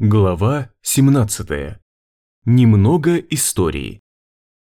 Глава 17. Немного истории.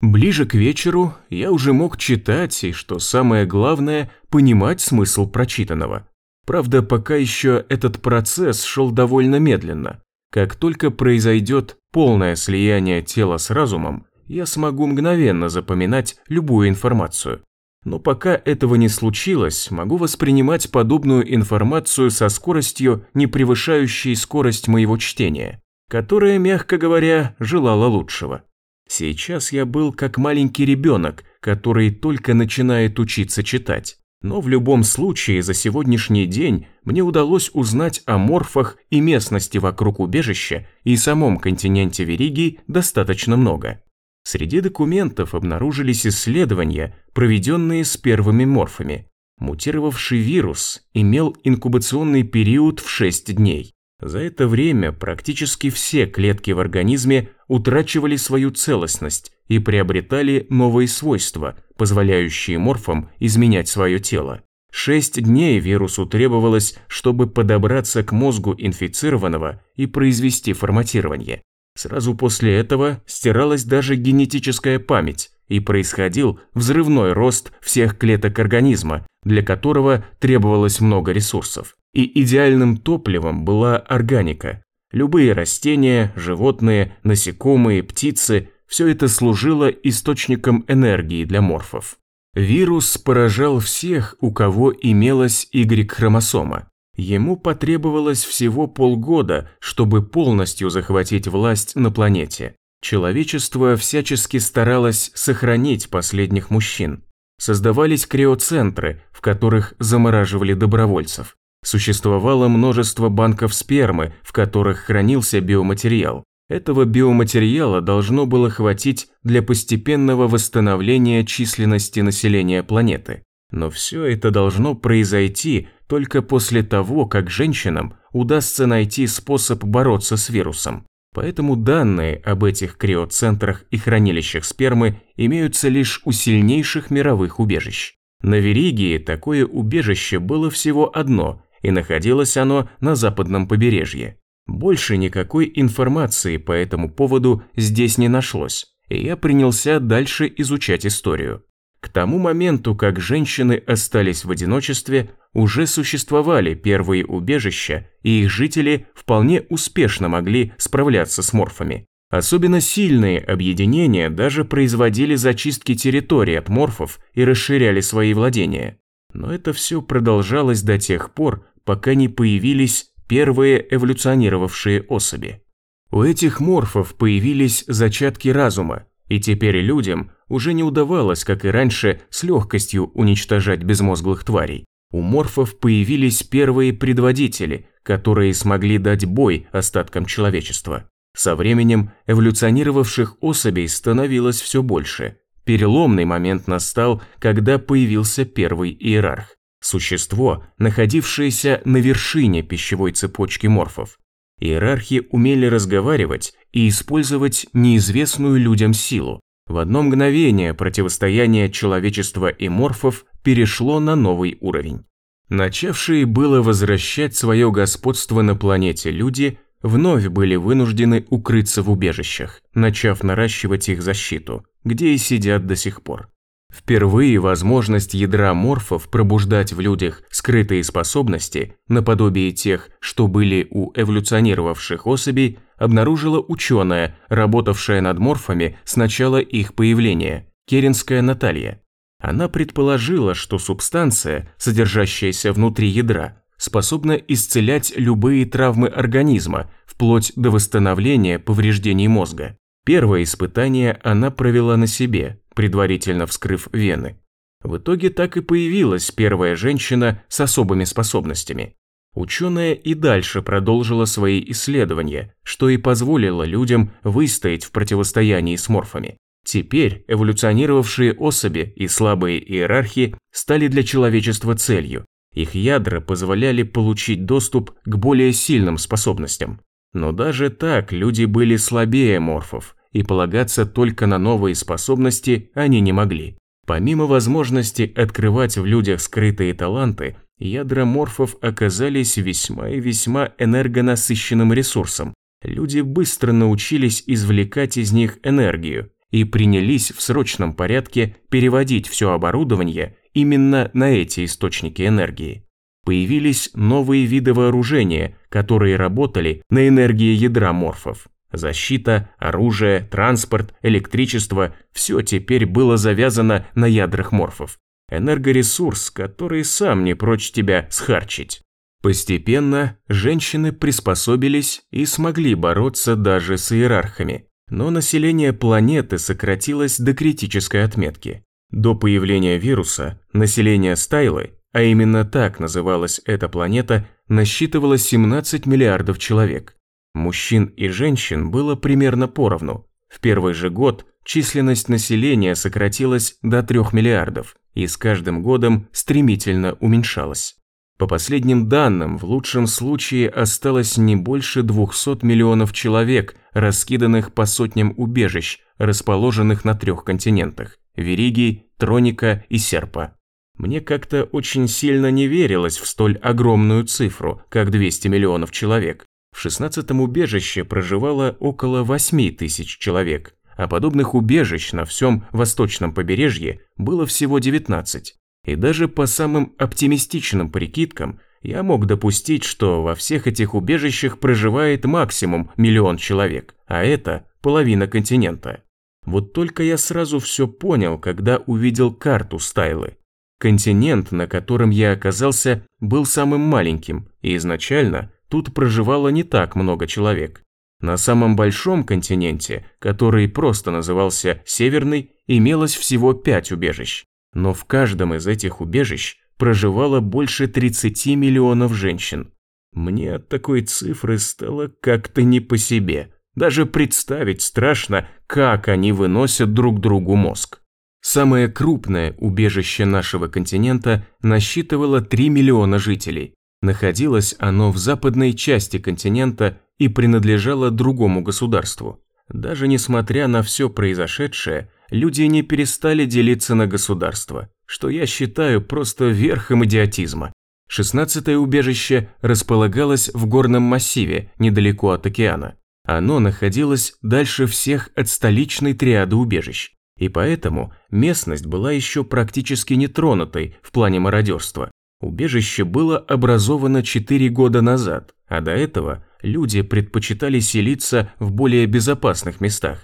Ближе к вечеру я уже мог читать и, что самое главное, понимать смысл прочитанного. Правда, пока еще этот процесс шел довольно медленно. Как только произойдет полное слияние тела с разумом, я смогу мгновенно запоминать любую информацию. Но пока этого не случилось, могу воспринимать подобную информацию со скоростью, не превышающей скорость моего чтения, которая, мягко говоря, желала лучшего. Сейчас я был как маленький ребенок, который только начинает учиться читать. Но в любом случае за сегодняшний день мне удалось узнать о морфах и местности вокруг убежища и самом континенте Вериги достаточно много. Среди документов обнаружились исследования, проведенные с первыми морфами. Мутировавший вирус имел инкубационный период в 6 дней. За это время практически все клетки в организме утрачивали свою целостность и приобретали новые свойства, позволяющие морфам изменять свое тело. Шесть дней вирусу требовалось, чтобы подобраться к мозгу инфицированного и произвести форматирование. Сразу после этого стиралась даже генетическая память и происходил взрывной рост всех клеток организма, для которого требовалось много ресурсов. И идеальным топливом была органика. Любые растения, животные, насекомые, птицы – все это служило источником энергии для морфов. Вирус поражал всех, у кого имелась Y-хромосома. Ему потребовалось всего полгода, чтобы полностью захватить власть на планете. Человечество всячески старалось сохранить последних мужчин. Создавались криоцентры, в которых замораживали добровольцев. Существовало множество банков спермы, в которых хранился биоматериал. Этого биоматериала должно было хватить для постепенного восстановления численности населения планеты. Но все это должно произойти только после того, как женщинам удастся найти способ бороться с вирусом. Поэтому данные об этих криоцентрах и хранилищах спермы имеются лишь у сильнейших мировых убежищ. На Веригии такое убежище было всего одно, и находилось оно на западном побережье. Больше никакой информации по этому поводу здесь не нашлось, и я принялся дальше изучать историю. К тому моменту, как женщины остались в одиночестве, уже существовали первые убежища, и их жители вполне успешно могли справляться с морфами. Особенно сильные объединения даже производили зачистки территорий от морфов и расширяли свои владения. Но это все продолжалось до тех пор, пока не появились первые эволюционировавшие особи. У этих морфов появились зачатки разума, и теперь людям уже не удавалось, как и раньше, с легкостью уничтожать безмозглых тварей. У морфов появились первые предводители, которые смогли дать бой остаткам человечества. Со временем эволюционировавших особей становилось все больше. Переломный момент настал, когда появился первый иерарх. Существо, находившееся на вершине пищевой цепочки морфов. Иерархи умели разговаривать и использовать неизвестную людям силу. В одно мгновение противостояние человечества и морфов перешло на новый уровень. Начавшие было возвращать свое господство на планете люди вновь были вынуждены укрыться в убежищах, начав наращивать их защиту, где и сидят до сих пор. Впервые возможность ядра морфов пробуждать в людях скрытые способности, наподобие тех, что были у эволюционировавших особей, обнаружила ученая, работавшая над морфами с начала их появления, Керенская Наталья. Она предположила, что субстанция, содержащаяся внутри ядра, способна исцелять любые травмы организма, вплоть до восстановления повреждений мозга. Первое испытание она провела на себе, предварительно вскрыв вены. В итоге так и появилась первая женщина с особыми способностями. Ученая и дальше продолжила свои исследования, что и позволило людям выстоять в противостоянии с морфами. Теперь эволюционировавшие особи и слабые иерархи стали для человечества целью. Их ядра позволяли получить доступ к более сильным способностям. Но даже так люди были слабее морфов, и полагаться только на новые способности они не могли. Помимо возможности открывать в людях скрытые таланты, ядра морфов оказались весьма и весьма энергонасыщенным ресурсом. Люди быстро научились извлекать из них энергию и принялись в срочном порядке переводить все оборудование именно на эти источники энергии. Появились новые виды вооружения, которые работали на энергии ядра морфов. Защита, оружие, транспорт, электричество – все теперь было завязано на ядрах морфов. Энергоресурс, который сам не прочь тебя схарчить. Постепенно женщины приспособились и смогли бороться даже с иерархами. Но население планеты сократилось до критической отметки. До появления вируса население Стайлы, а именно так называлась эта планета, насчитывало 17 миллиардов человек. Мужчин и женщин было примерно поровну. В первый же год численность населения сократилась до 3 миллиардов и с каждым годом стремительно уменьшалась. По последним данным, в лучшем случае осталось не больше 200 миллионов человек, раскиданных по сотням убежищ, расположенных на трех континентах – Веригий, Троника и Серпа. Мне как-то очень сильно не верилось в столь огромную цифру, как 200 миллионов человек. В 16-м убежище проживало около 8 тысяч человек, а подобных убежищ на всем восточном побережье было всего 19. И даже по самым оптимистичным прикидкам я мог допустить, что во всех этих убежищах проживает максимум миллион человек, а это половина континента. Вот только я сразу все понял, когда увидел карту Стайлы. Континент, на котором я оказался, был самым маленьким, и изначально тут проживало не так много человек. На самом большом континенте, который просто назывался Северный, имелось всего пять убежищ. Но в каждом из этих убежищ проживало больше 30 миллионов женщин. Мне от такой цифры стало как-то не по себе. Даже представить страшно, как они выносят друг другу мозг. Самое крупное убежище нашего континента насчитывало 3 миллиона жителей. Находилось оно в западной части континента и принадлежало другому государству. Даже несмотря на все произошедшее, люди не перестали делиться на государства, что я считаю просто верхом идиотизма. Шестнадцатое убежище располагалось в горном массиве, недалеко от океана. Оно находилось дальше всех от столичной триады убежищ и поэтому местность была еще практически нетронутой в плане мародерства. Убежище было образовано 4 года назад, а до этого люди предпочитали селиться в более безопасных местах.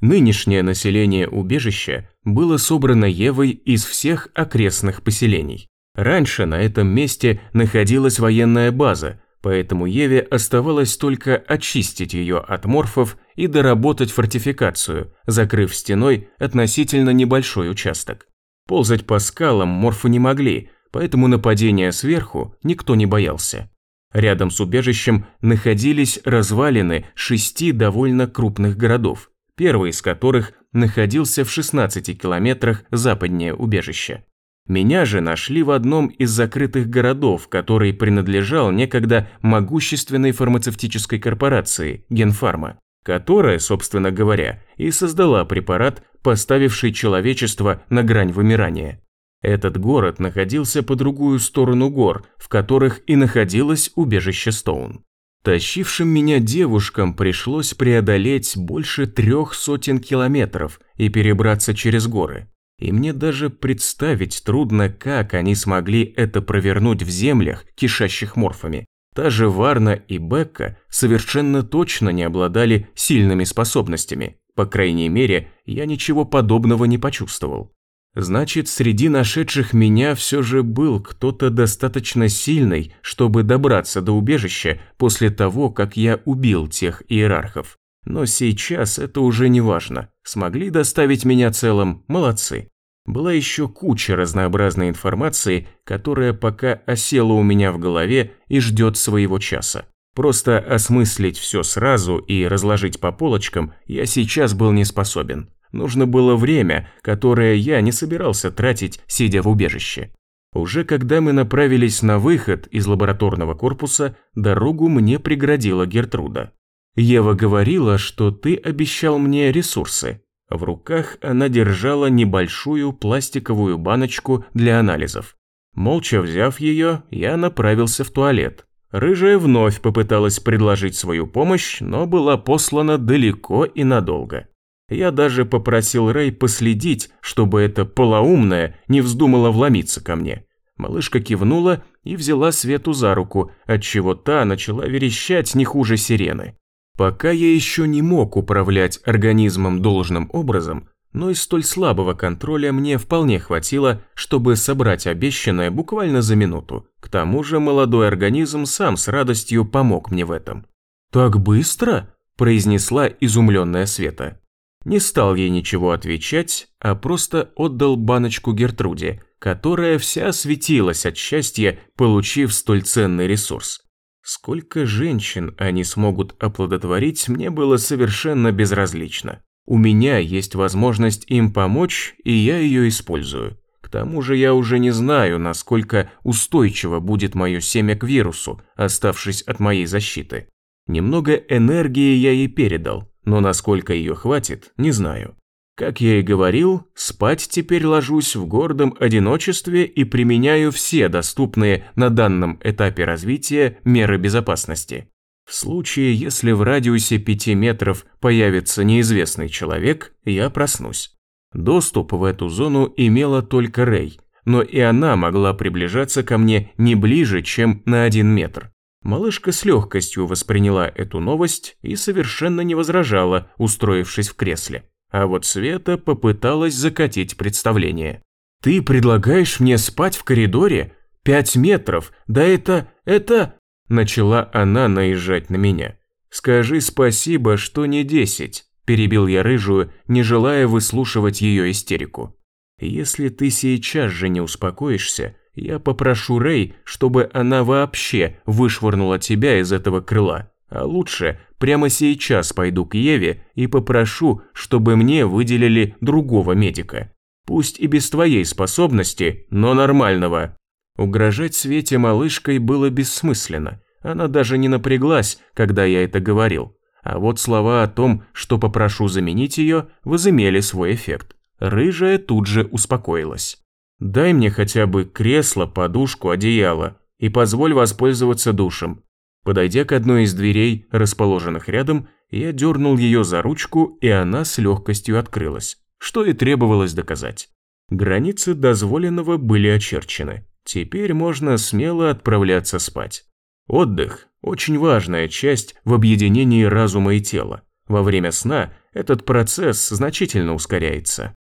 Нынешнее население убежища было собрано Евой из всех окрестных поселений. Раньше на этом месте находилась военная база, поэтому Еве оставалось только очистить ее от морфов и доработать фортификацию, закрыв стеной относительно небольшой участок. Ползать по скалам морфы не могли, поэтому нападения сверху никто не боялся. Рядом с убежищем находились развалины шести довольно крупных городов, первый из которых находился в 16 километрах западнее убежища. Меня же нашли в одном из закрытых городов, который принадлежал некогда могущественной фармацевтической корпорации Генфарма, которая, собственно говоря, и создала препарат, поставивший человечество на грань вымирания. Этот город находился по другую сторону гор, в которых и находилось убежище Стоун. Тащившим меня девушкам пришлось преодолеть больше трех сотен километров и перебраться через горы. И мне даже представить трудно, как они смогли это провернуть в землях, кишащих морфами. Та же Варна и Бекка совершенно точно не обладали сильными способностями. По крайней мере, я ничего подобного не почувствовал. Значит, среди нашедших меня все же был кто-то достаточно сильный, чтобы добраться до убежища после того, как я убил тех иерархов. Но сейчас это уже не важно. Смогли доставить меня целым – молодцы. Была еще куча разнообразной информации, которая пока осела у меня в голове и ждет своего часа. Просто осмыслить все сразу и разложить по полочкам я сейчас был не способен. Нужно было время, которое я не собирался тратить, сидя в убежище. Уже когда мы направились на выход из лабораторного корпуса, дорогу мне преградила Гертруда. Ева говорила, что ты обещал мне ресурсы. В руках она держала небольшую пластиковую баночку для анализов. Молча взяв ее, я направился в туалет. Рыжая вновь попыталась предложить свою помощь, но была послана далеко и надолго. Я даже попросил Рэй последить, чтобы эта полоумная не вздумала вломиться ко мне. Малышка кивнула и взяла Свету за руку, отчего та начала верещать не хуже сирены. Пока я еще не мог управлять организмом должным образом, но и столь слабого контроля мне вполне хватило, чтобы собрать обещанное буквально за минуту. К тому же молодой организм сам с радостью помог мне в этом. «Так быстро?» – произнесла изумленная Света. Не стал ей ничего отвечать, а просто отдал баночку Гертруде, которая вся светилась от счастья, получив столь ценный ресурс. Сколько женщин они смогут оплодотворить, мне было совершенно безразлично. У меня есть возможность им помочь, и я ее использую. К тому же я уже не знаю, насколько устойчиво будет мое семя к вирусу, оставшись от моей защиты. Немного энергии я ей передал, но насколько ее хватит, не знаю. Как я и говорил, спать теперь ложусь в гордом одиночестве и применяю все доступные на данном этапе развития меры безопасности. В случае, если в радиусе 5 метров появится неизвестный человек, я проснусь. Доступ в эту зону имела только Рэй, но и она могла приближаться ко мне не ближе, чем на один метр. Малышка с легкостью восприняла эту новость и совершенно не возражала, устроившись в кресле. А вот Света попыталась закатить представление. «Ты предлагаешь мне спать в коридоре? Пять метров? Да это... это...» Начала она наезжать на меня. «Скажи спасибо, что не десять», – перебил я рыжую, не желая выслушивать ее истерику. «Если ты сейчас же не успокоишься, я попрошу Рэй, чтобы она вообще вышвырнула тебя из этого крыла. А лучше прямо сейчас пойду к Еве и попрошу, чтобы мне выделили другого медика. Пусть и без твоей способности, но нормального. Угрожать Свете малышкой было бессмысленно. Она даже не напряглась, когда я это говорил. А вот слова о том, что попрошу заменить ее, возымели свой эффект. Рыжая тут же успокоилась. Дай мне хотя бы кресло, подушку, одеяло и позволь воспользоваться душем. Подойдя к одной из дверей, расположенных рядом, я дернул ее за ручку, и она с легкостью открылась, что и требовалось доказать. Границы дозволенного были очерчены. Теперь можно смело отправляться спать. Отдых – очень важная часть в объединении разума и тела. Во время сна этот процесс значительно ускоряется.